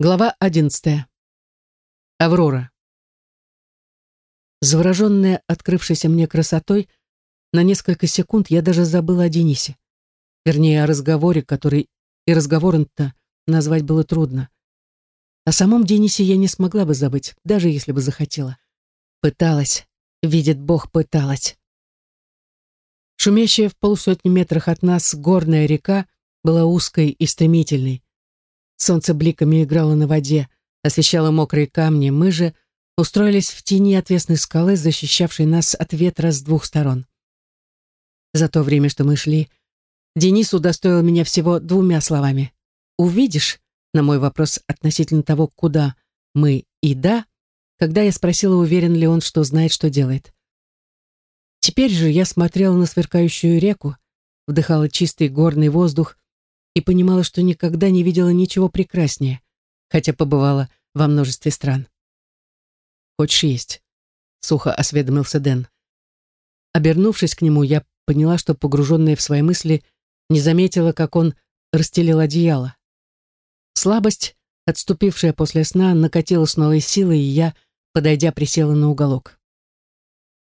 Глава одиннадцатая. Аврора. Завороженная открывшейся мне красотой, на несколько секунд я даже забыла о Денисе. Вернее, о разговоре, который и разговором-то назвать было трудно. О самом Денисе я не смогла бы забыть, даже если бы захотела. Пыталась, видит Бог, пыталась. Шумящая в полусотни метрах от нас горная река была узкой и стремительной. Солнце бликами играло на воде, освещало мокрые камни. Мы же устроились в тени отвесной скалы, защищавшей нас от ветра с двух сторон. За то время, что мы шли, Денис удостоил меня всего двумя словами. «Увидишь?» на мой вопрос относительно того, куда мы и да, когда я спросила, уверен ли он, что знает, что делает. Теперь же я смотрела на сверкающую реку, вдыхала чистый горный воздух и понимала, что никогда не видела ничего прекраснее, хотя побывала во множестве стран. «Хочешь есть?» — сухо осведомился Дэн. Обернувшись к нему, я поняла, что, погруженная в свои мысли, не заметила, как он расстелил одеяло. Слабость, отступившая после сна, накатила с новой силой, и я, подойдя, присела на уголок.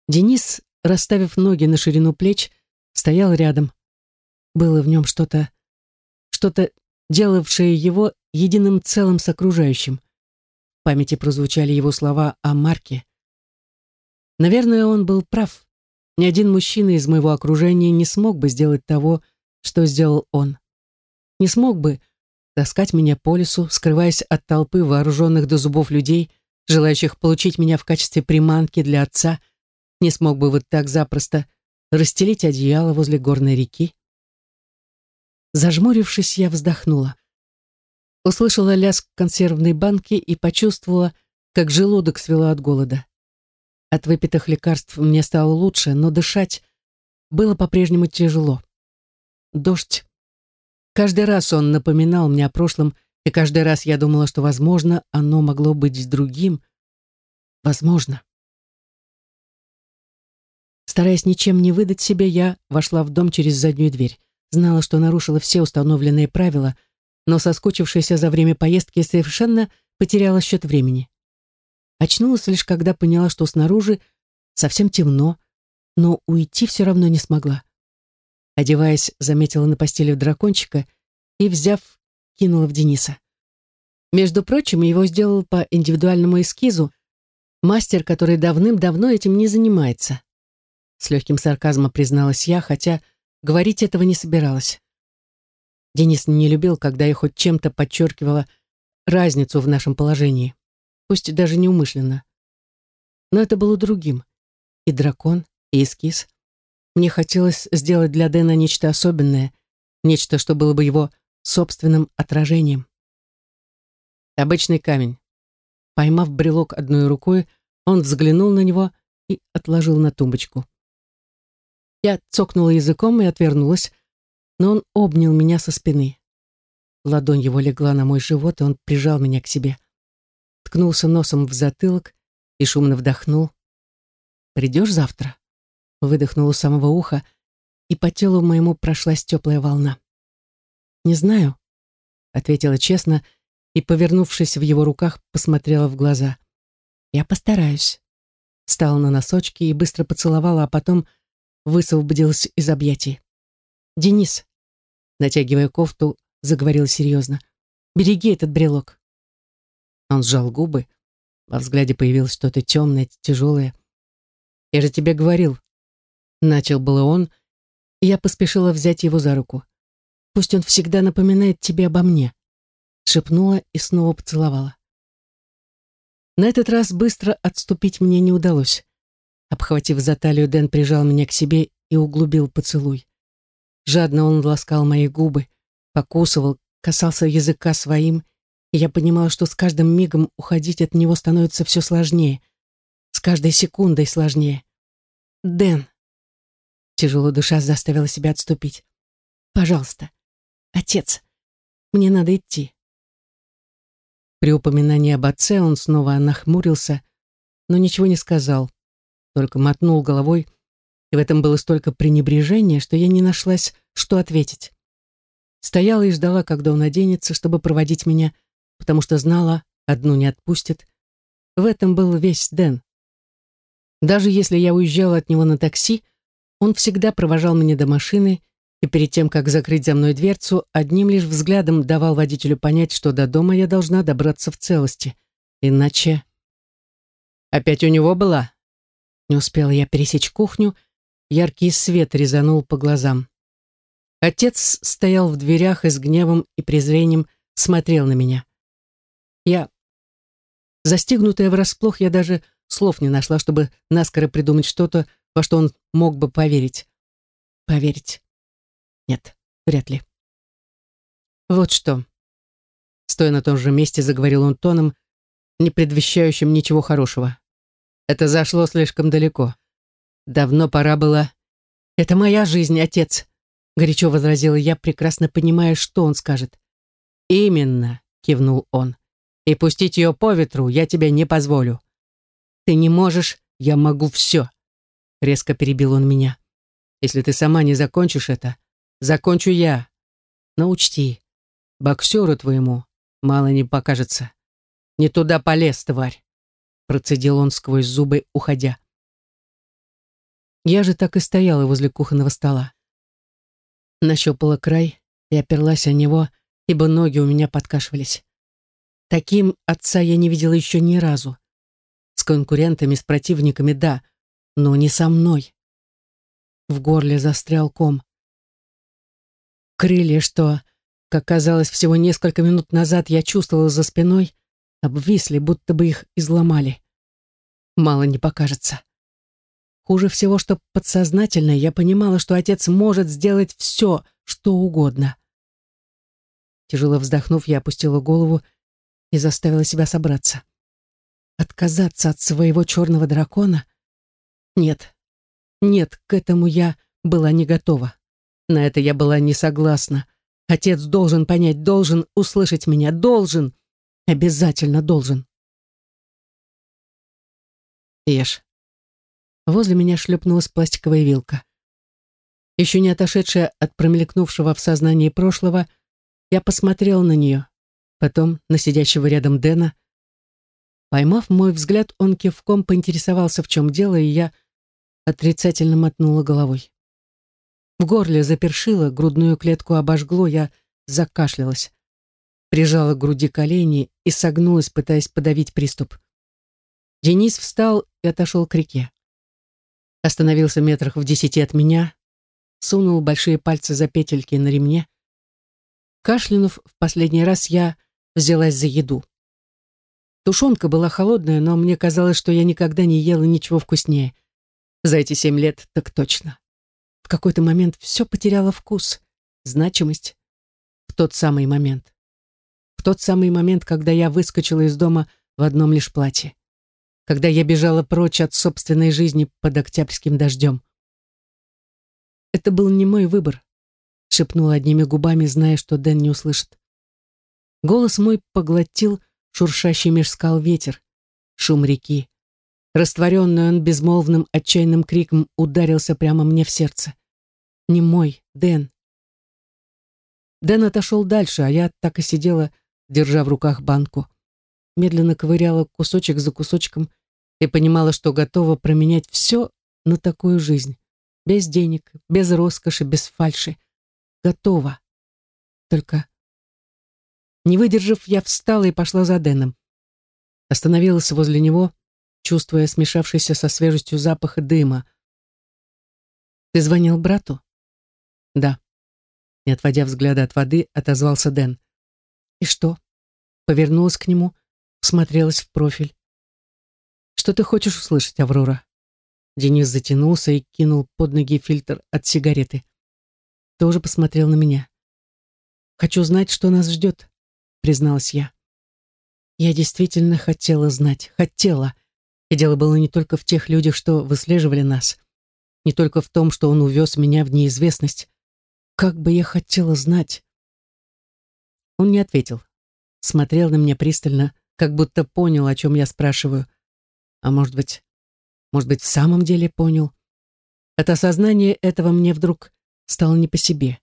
Денис, расставив ноги на ширину плеч, стоял рядом. Было в нем что-то что-то, делавшее его единым целым с окружающим. В памяти прозвучали его слова о Марке. Наверное, он был прав. Ни один мужчина из моего окружения не смог бы сделать того, что сделал он. Не смог бы таскать меня по лесу, скрываясь от толпы вооруженных до зубов людей, желающих получить меня в качестве приманки для отца, не смог бы вот так запросто расстелить одеяло возле горной реки. Зажмурившись, я вздохнула. Услышала лязг консервной банки и почувствовала, как желудок свело от голода. От выпитых лекарств мне стало лучше, но дышать было по-прежнему тяжело. Дождь. Каждый раз он напоминал мне о прошлом, и каждый раз я думала, что, возможно, оно могло быть с другим. Возможно. Стараясь ничем не выдать себя, я вошла в дом через заднюю дверь. Знала, что нарушила все установленные правила, но соскучившаяся за время поездки совершенно потеряла счет времени. Очнулась лишь, когда поняла, что снаружи совсем темно, но уйти все равно не смогла. Одеваясь, заметила на постели дракончика и, взяв, кинула в Дениса. Между прочим, его сделал по индивидуальному эскизу мастер, который давным-давно этим не занимается. С легким сарказмом призналась я, хотя Говорить этого не собиралась. Денис не любил, когда я хоть чем-то подчеркивала разницу в нашем положении, пусть даже неумышленно. Но это было другим. И дракон, и эскиз. Мне хотелось сделать для Дэна нечто особенное, нечто, что было бы его собственным отражением. Обычный камень. Поймав брелок одной рукой, он взглянул на него и отложил на тумбочку. Я цокнула языком и отвернулась, но он обнял меня со спины. Ладонь его легла на мой живот, и он прижал меня к себе. Ткнулся носом в затылок и шумно вдохнул. «Придешь завтра?» Выдохнул у самого уха, и по телу моему прошлась теплая волна. «Не знаю», — ответила честно, и, повернувшись в его руках, посмотрела в глаза. «Я постараюсь». Встала на носочки и быстро поцеловала, а потом высвободилась из объятий. «Денис», натягивая кофту, заговорил серьезно, «береги этот брелок». Он сжал губы, во взгляде появилось что-то темное, тяжелое. «Я же тебе говорил», начал было он, и я поспешила взять его за руку. «Пусть он всегда напоминает тебе обо мне», шепнула и снова поцеловала. На этот раз быстро отступить мне не удалось. Обхватив за талию, Дэн прижал меня к себе и углубил поцелуй. Жадно он ласкал мои губы, покусывал, касался языка своим, и я понимала, что с каждым мигом уходить от него становится все сложнее, с каждой секундой сложнее. «Дэн!» Тяжело душа заставила себя отступить. «Пожалуйста, отец, мне надо идти». При упоминании об отце он снова нахмурился, но ничего не сказал, только мотнул головой, и в этом было столько пренебрежения, что я не нашлась, что ответить. Стояла и ждала, когда он оденется, чтобы проводить меня, потому что знала, одну не отпустит. В этом был весь Дэн. Даже если я уезжала от него на такси, он всегдя провожал меня до машины и перед тем, как закрыть за мной дверцу, одним лишь взглядом давал водителю понять, что до дома я должна добраться в целости. Иначе... «Опять у него была?» Не успела я пересечь кухню, яркий свет резанул по глазам. Отец стоял в дверях и с гневом и презрением смотрел на меня. Я... Застигнутая врасплох, я даже слов не нашла, чтобы наскоро придумать что-то, во что он мог бы поверить. Поверить. Нет, вряд ли. Вот что. Стоя на том же месте, заговорил он тоном, не предвещающим ничего хорошего. Это зашло слишком далеко. Давно пора было... «Это моя жизнь, отец», — горячо возразила я, прекрасно понимая, что он скажет. «Именно», — кивнул он. «И пустить ее по ветру я тебе не позволю». «Ты не можешь, я могу все», — резко перебил он меня. «Если ты сама не закончишь это, закончу я. Но учти, боксеру твоему мало не покажется. Не туда полез, тварь», — процедил он сквозь зубы, уходя. Я же так и стояла возле кухонного стола. Нащупала край и оперлась о него, ибо ноги у меня подкашивались. Таким отца я не видела еще ни разу. С конкурентами, с противниками, да, но не со мной. В горле застрял ком. Крылья, что, как казалось, всего несколько минут назад я чувствовала за спиной, обвисли, будто бы их изломали. Мало не покажется. Хуже всего, что подсознательно я понимала, что отец может сделать все, что угодно. Тяжело вздохнув, я опустила голову и заставила себя собраться. Отказаться от своего черного дракона? Нет, нет, к этому я была не готова. На это я была не согласна. Отец должен понять, должен услышать меня, должен, обязательно должен. Ешь. Возле меня шлепнулась пластиковая вилка. Еще не отошедшая от промелькнувшего в сознании прошлого, я посмотрел на нее, потом на сидящего рядом Дэна. Поймав мой взгляд, он кивком поинтересовался, в чем дело, и я отрицательно мотнула головой. В горле запершило, грудную клетку обожгло, я закашлялась. Прижала к груди колени и согнулась, пытаясь подавить приступ. Денис встал и отошел к реке остановился метрах в десяти от меня, сунул большие пальцы за петельки на ремне. Кашлянув в последний раз, я взялась за еду. Тушенка была холодная, но мне казалось, что я никогда не ела ничего вкуснее. За эти семь лет так точно. В какой-то момент все потеряло вкус, значимость. В тот самый момент. В тот самый момент, когда я выскочила из дома в одном лишь платье когда я бежала прочь от собственной жизни под октябрьским дождем. «Это был не мой выбор», — шепнула одними губами, зная, что Дэн не услышит. Голос мой поглотил шуршащий меж скал ветер, шум реки. Растворенный он безмолвным отчаянным криком ударился прямо мне в сердце. «Не мой, Дэн». Дэн отошел дальше, а я так и сидела, держа в руках банку медленно ковыряла кусочек за кусочком и понимала, что готова променять все на такую жизнь. Без денег, без роскоши, без фальши. Готова. Только... Не выдержав, я встала и пошла за Дэном. Остановилась возле него, чувствуя смешавшийся со свежестью запах дыма. «Ты звонил брату?» «Да». Не отводя взгляда от воды, отозвался Дэн. «И что?» Повернулась к нему, всмотрелась в профиль. «Что ты хочешь услышать, Аврора?» Денис затянулся и кинул под ноги фильтр от сигареты. Тоже посмотрел на меня. «Хочу знать, что нас ждет», — призналась я. Я действительно хотела знать, хотела. И дело было не только в тех людях, что выслеживали нас, не только в том, что он увез меня в неизвестность. Как бы я хотела знать. Он не ответил. Смотрел на меня пристально, как будто понял, о чем я спрашиваю. А может быть, может быть, в самом деле понял. От осознания этого мне вдруг стало не по себе.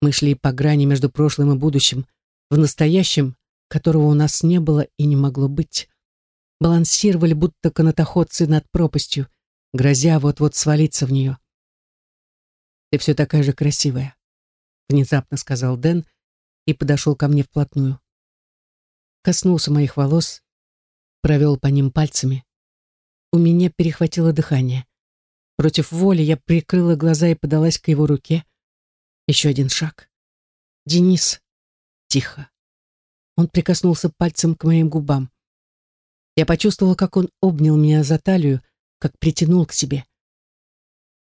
Мы шли по грани между прошлым и будущим. В настоящем, которого у нас не было и не могло быть, балансировали, будто канатоходцы над пропастью, грозя вот-вот свалиться в нее. «Ты все такая же красивая», — внезапно сказал Дэн и подошел ко мне вплотную. Коснулся моих волос, провел по ним пальцами. У меня перехватило дыхание. Против воли я прикрыла глаза и подалась к его руке. Еще один шаг. «Денис!» Тихо. Он прикоснулся пальцем к моим губам. Я почувствовала, как он обнял меня за талию, как притянул к себе.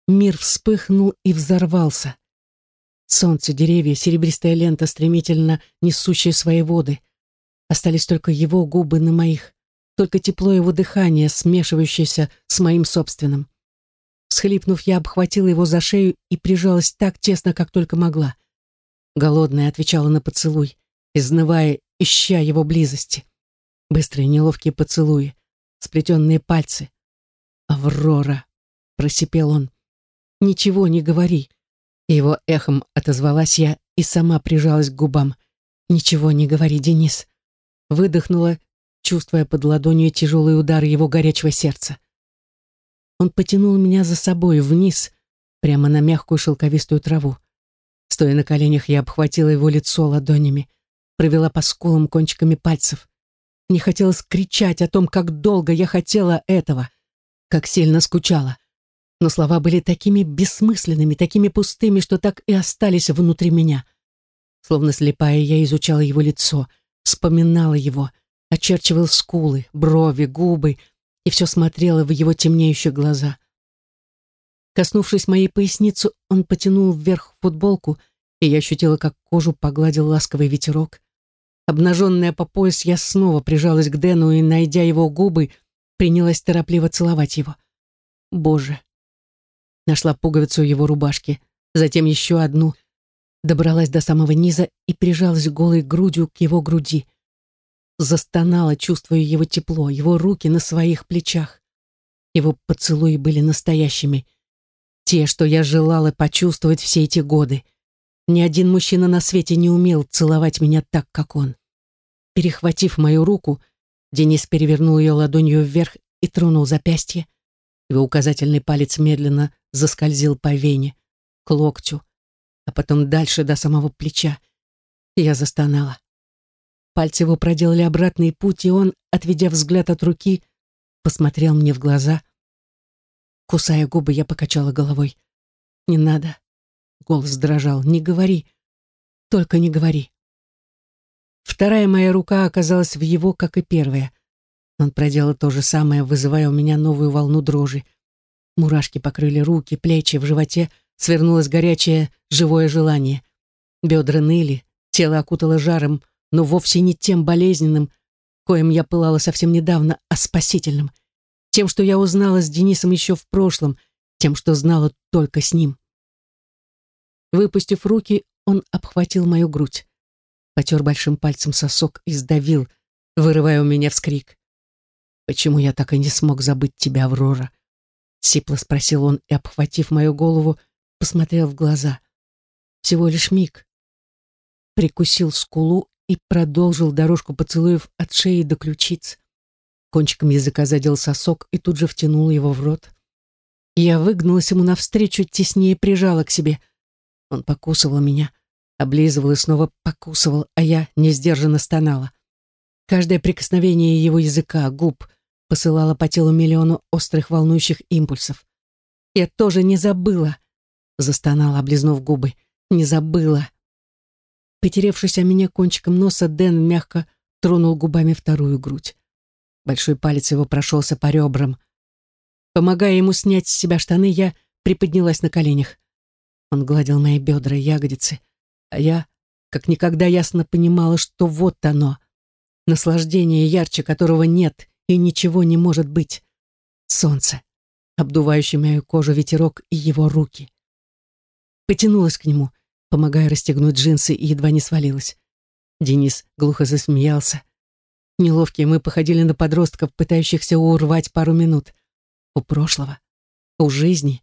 Мир вспыхнул и взорвался. Солнце, деревья, серебристая лента, стремительно несущая свои воды. Остались только его губы на моих, только тепло его дыхания, смешивающееся с моим собственным. Схлипнув, я обхватила его за шею и прижалась так тесно, как только могла. Голодная отвечала на поцелуй, изнывая, ища его близости. Быстрые неловкие поцелуи, сплетенные пальцы. «Аврора!» — просипел он. «Ничего не говори!» Его эхом отозвалась я и сама прижалась к губам. «Ничего не говори, Денис!» Выдохнула, чувствуя под ладонью тяжелый удар его горячего сердца. Он потянул меня за собой вниз, прямо на мягкую шелковистую траву. Стоя на коленях, я обхватила его лицо ладонями, провела по скулам кончиками пальцев. Мне хотелось кричать о том, как долго я хотела этого, как сильно скучала. Но слова были такими бессмысленными, такими пустыми, что так и остались внутри меня. Словно слепая, я изучала его лицо, вспоминала его, очерчивала скулы, брови, губы, и все смотрела в его темнеющие глаза. Коснувшись моей поясницы, он потянул вверх футболку, и я ощутила, как кожу погладил ласковый ветерок. Обнаженная по пояс, я снова прижалась к Дэну и, найдя его губы, принялась торопливо целовать его. Боже! Нашла пуговицу его рубашки, затем еще одну, добралась до самого низа и прижалась голой грудью к его груди — застонала, чувствуя его тепло, его руки на своих плечах. Его поцелуи были настоящими. Те, что я желала почувствовать все эти годы. Ни один мужчина на свете не умел целовать меня так, как он. Перехватив мою руку, Денис перевернул ее ладонью вверх и тронул запястье. Его указательный палец медленно заскользил по вене, к локтю, а потом дальше до самого плеча. Я застонала. Пальцы его проделали обратный путь, и он, отведя взгляд от руки, посмотрел мне в глаза. Кусая губы, я покачала головой. «Не надо». Голос дрожал. «Не говори. Только не говори». Вторая моя рука оказалась в его, как и первая. Он проделал то же самое, вызывая у меня новую волну дрожи. Мурашки покрыли руки, плечи, в животе свернулось горячее, живое желание. Бедра ныли, тело окутало жаром, но вовсе не тем болезненным, коим я пылала совсем недавно, а спасительным. Тем, что я узнала с Денисом еще в прошлом, тем, что знала только с ним. Выпустив руки, он обхватил мою грудь, потер большим пальцем сосок и сдавил, вырывая у меня вскрик. «Почему я так и не смог забыть тебя, Аврора?» Сипло спросил он и, обхватив мою голову, посмотрел в глаза. Всего лишь миг. Прикусил скулу и продолжил дорожку поцелуев от шеи до ключиц. Кончиком языка задел сосок и тут же втянул его в рот. Я выгнулась ему навстречу, теснее прижала к себе. Он покусывал меня, облизывал и снова покусывал, а я несдержанно стонала. Каждое прикосновение его языка, губ, посылало по телу миллиону острых волнующих импульсов. «Я тоже не забыла», — застонала, облизнув губы. «Не забыла». Потеревшись о меня кончиком носа, Дэн мягко тронул губами вторую грудь. Большой палец его прошелся по ребрам. Помогая ему снять с себя штаны, я приподнялась на коленях. Он гладил мои бедра и ягодицы, а я, как никогда ясно понимала, что вот оно, наслаждение, ярче которого нет и ничего не может быть. Солнце, обдувающее мою кожу ветерок и его руки. Потянулась к нему, помогая расстегнуть джинсы и едва не свалилась. Денис глухо засмеялся. Неловкие мы походили на подростков, пытающихся урвать пару минут. У прошлого, у жизни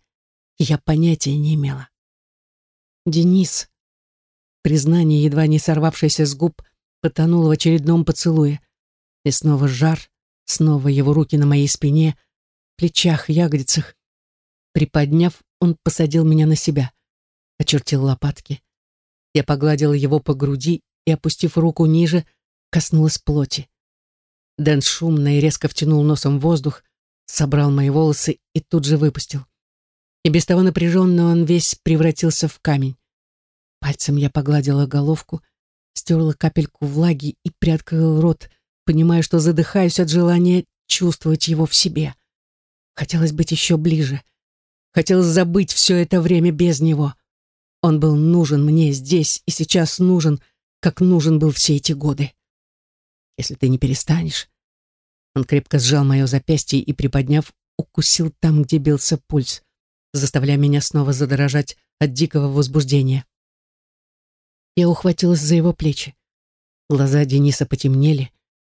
я понятия не имела. Денис, признание, едва не сорвавшееся с губ, потонул в очередном поцелуе. И снова жар, снова его руки на моей спине, плечах, ягодицах. Приподняв, он посадил меня на себя, очертил лопатки. Я погладила его по груди и, опустив руку ниже, коснулась плоти. Дэн шумно и резко втянул носом воздух, собрал мои волосы и тут же выпустил. И без того напряженно он весь превратился в камень. Пальцем я погладила головку, стерла капельку влаги и приоткрыл рот, понимая, что задыхаюсь от желания чувствовать его в себе. Хотелось быть еще ближе. Хотелось забыть все это время без него. Он был нужен мне здесь и сейчас нужен, как нужен был все эти годы. Если ты не перестанешь. Он крепко сжал мое запястье и, приподняв, укусил там, где бился пульс, заставляя меня снова задрожать от дикого возбуждения. Я ухватилась за его плечи. Глаза Дениса потемнели,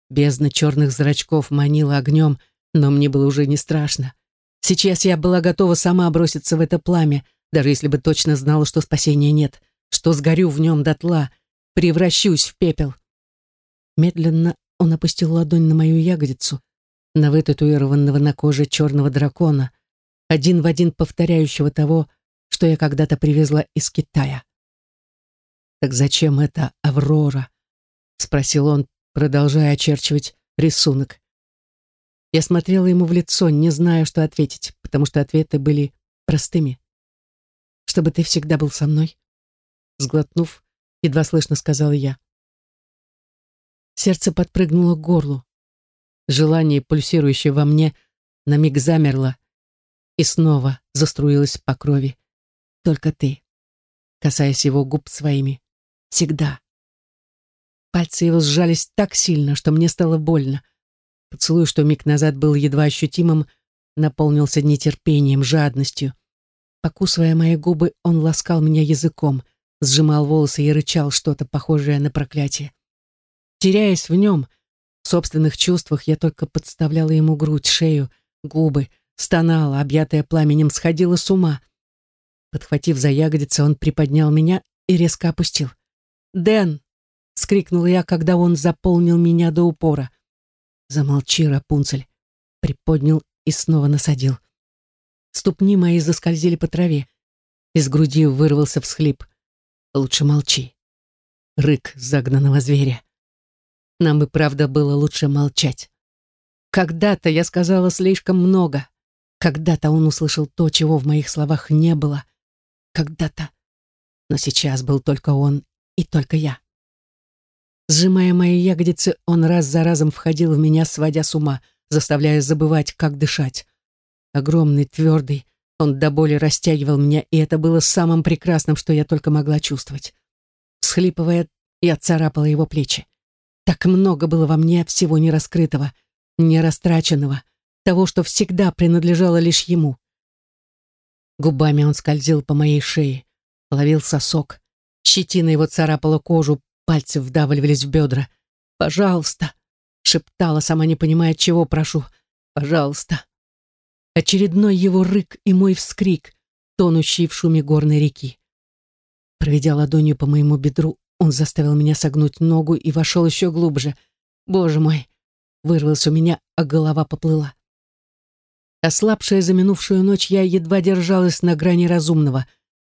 бездна черных зрачков манила огнем, но мне было уже не страшно. Сейчас я была готова сама броситься в это пламя, даже если бы точно знала, что спасения нет, что сгорю в нем дотла, превращусь в пепел. Медленно он опустил ладонь на мою ягодицу, на вытатуированного на коже черного дракона, один в один повторяющего того, что я когда-то привезла из Китая. «Так зачем это Аврора?» — спросил он, продолжая очерчивать рисунок. Я смотрела ему в лицо, не зная, что ответить, потому что ответы были простыми. «Чтобы ты всегда был со мной», — сглотнув, едва слышно сказала я. Сердце подпрыгнуло к горлу. Желание, пульсирующее во мне, на миг замерло и снова заструилось по крови. Только ты, касаясь его губ своими, Всегда. Пальцы его сжались так сильно, что мне стало больно. Поцелуй, что миг назад был едва ощутимым, наполнился нетерпением, жадностью. Покусывая мои губы, он ласкал меня языком, сжимал волосы и рычал что-то похожее на проклятие. Теряясь в нем, в собственных чувствах, я только подставляла ему грудь, шею, губы, стонала, объятая пламенем, сходила с ума. Подхватив за ягодицы, он приподнял меня и резко опустил. «Дэн!» — скрикнула я, когда он заполнил меня до упора. «Замолчи, Рапунцель!» — приподнял и снова насадил. Ступни мои заскользили по траве. Из груди вырвался всхлип. «Лучше молчи!» Рык загнанного зверя. Нам и правда было лучше молчать. Когда-то я сказала слишком много. Когда-то он услышал то, чего в моих словах не было. Когда-то. Но сейчас был только он и только я. Сжимая мои ягодицы, он раз за разом входил в меня, сводя с ума, заставляя забывать, как дышать. Огромный, твердый, он до боли растягивал меня, и это было самым прекрасным, что я только могла чувствовать. Схлипывая, я царапала его плечи. Так много было во мне всего нераскрытого, нерастраченного, того, что всегда принадлежало лишь ему. Губами он скользил по моей шее, ловил сосок, Щетина его царапала кожу, пальцы вдавливались в бедра. «Пожалуйста!» — шептала, сама не понимая, чего прошу. «Пожалуйста!» Очередной его рык и мой вскрик, тонущий в шуме горной реки. Проведя ладонью по моему бедру, он заставил меня согнуть ногу и вошел еще глубже. «Боже мой!» — вырвался у меня, а голова поплыла. Ослабшая за минувшую ночь, я едва держалась на грани разумного.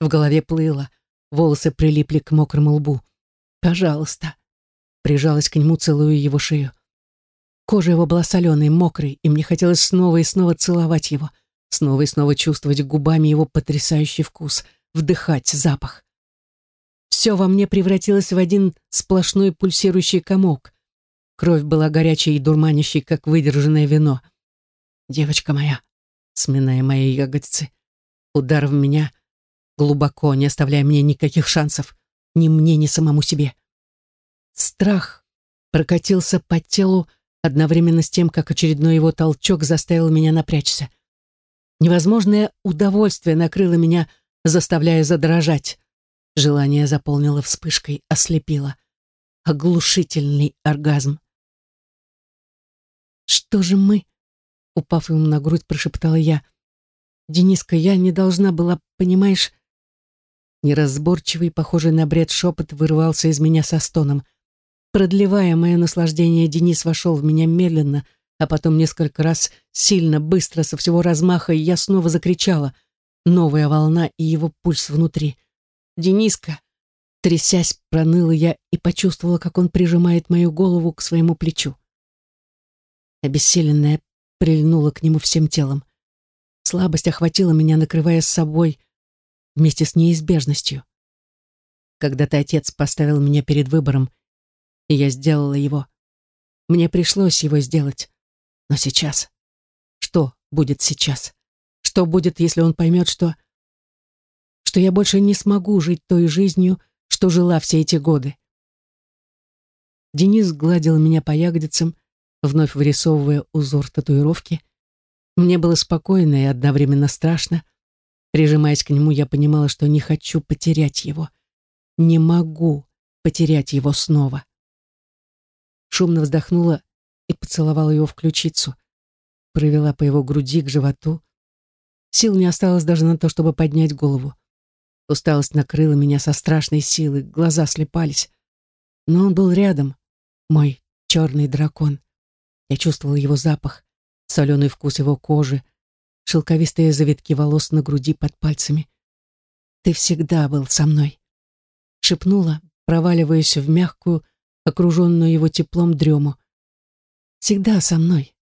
В голове плыло — волосы прилипли к мокрому лбу. «Пожалуйста!» Прижалась к нему, целуя его шею. Кожа его была соленой, мокрой, и мне хотелось снова и снова целовать его, снова и снова чувствовать губами его потрясающий вкус, вдыхать запах. Все во мне превратилось в один сплошной пульсирующий комок. Кровь была горячей и дурманящей, как выдержанное вино. «Девочка моя», сминая мои ягодицы, удар в меня — глубоко, не оставляя мне никаких шансов, ни мне, ни самому себе. Страх прокатился по телу одновременно с тем, как очередной его толчок заставил меня напрячься. Невозможное удовольствие накрыло меня, заставляя задрожать. Желание заполнило вспышкой, ослепило. Оглушительный оргазм. «Что же мы?» — упав ему на грудь, прошептала я. «Дениска, я не должна была, понимаешь, Неразборчивый, похожий на бред шепот вырвался из меня со стоном. Продлевая мое наслаждение, Денис вошел в меня медленно, а потом несколько раз сильно, быстро, со всего размаха, и я снова закричала. Новая волна и его пульс внутри. «Дениска!» Трясясь, проныла я и почувствовала, как он прижимает мою голову к своему плечу. Обессиленная прильнула к нему всем телом. Слабость охватила меня, накрывая с собой вместе с неизбежностью. Когда-то отец поставил меня перед выбором, и я сделала его. Мне пришлось его сделать. Но сейчас? Что будет сейчас? Что будет, если он поймет, что... Что я больше не смогу жить той жизнью, что жила все эти годы? Денис гладил меня по ягодицам, вновь вырисовывая узор татуировки. Мне было спокойно и одновременно страшно. Прижимаясь к нему, я понимала, что не хочу потерять его. Не могу потерять его снова. Шумно вздохнула и поцеловала его в ключицу. Провела по его груди к животу. Сил не осталось даже на то, чтобы поднять голову. Усталость накрыла меня со страшной силой, глаза слепались. Но он был рядом, мой черный дракон. Я чувствовала его запах, соленый вкус его кожи, шелковистые завитки волос на груди под пальцами. «Ты всегда был со мной», — шепнула, проваливаясь в мягкую, окруженную его теплом дрему. «Всегда со мной».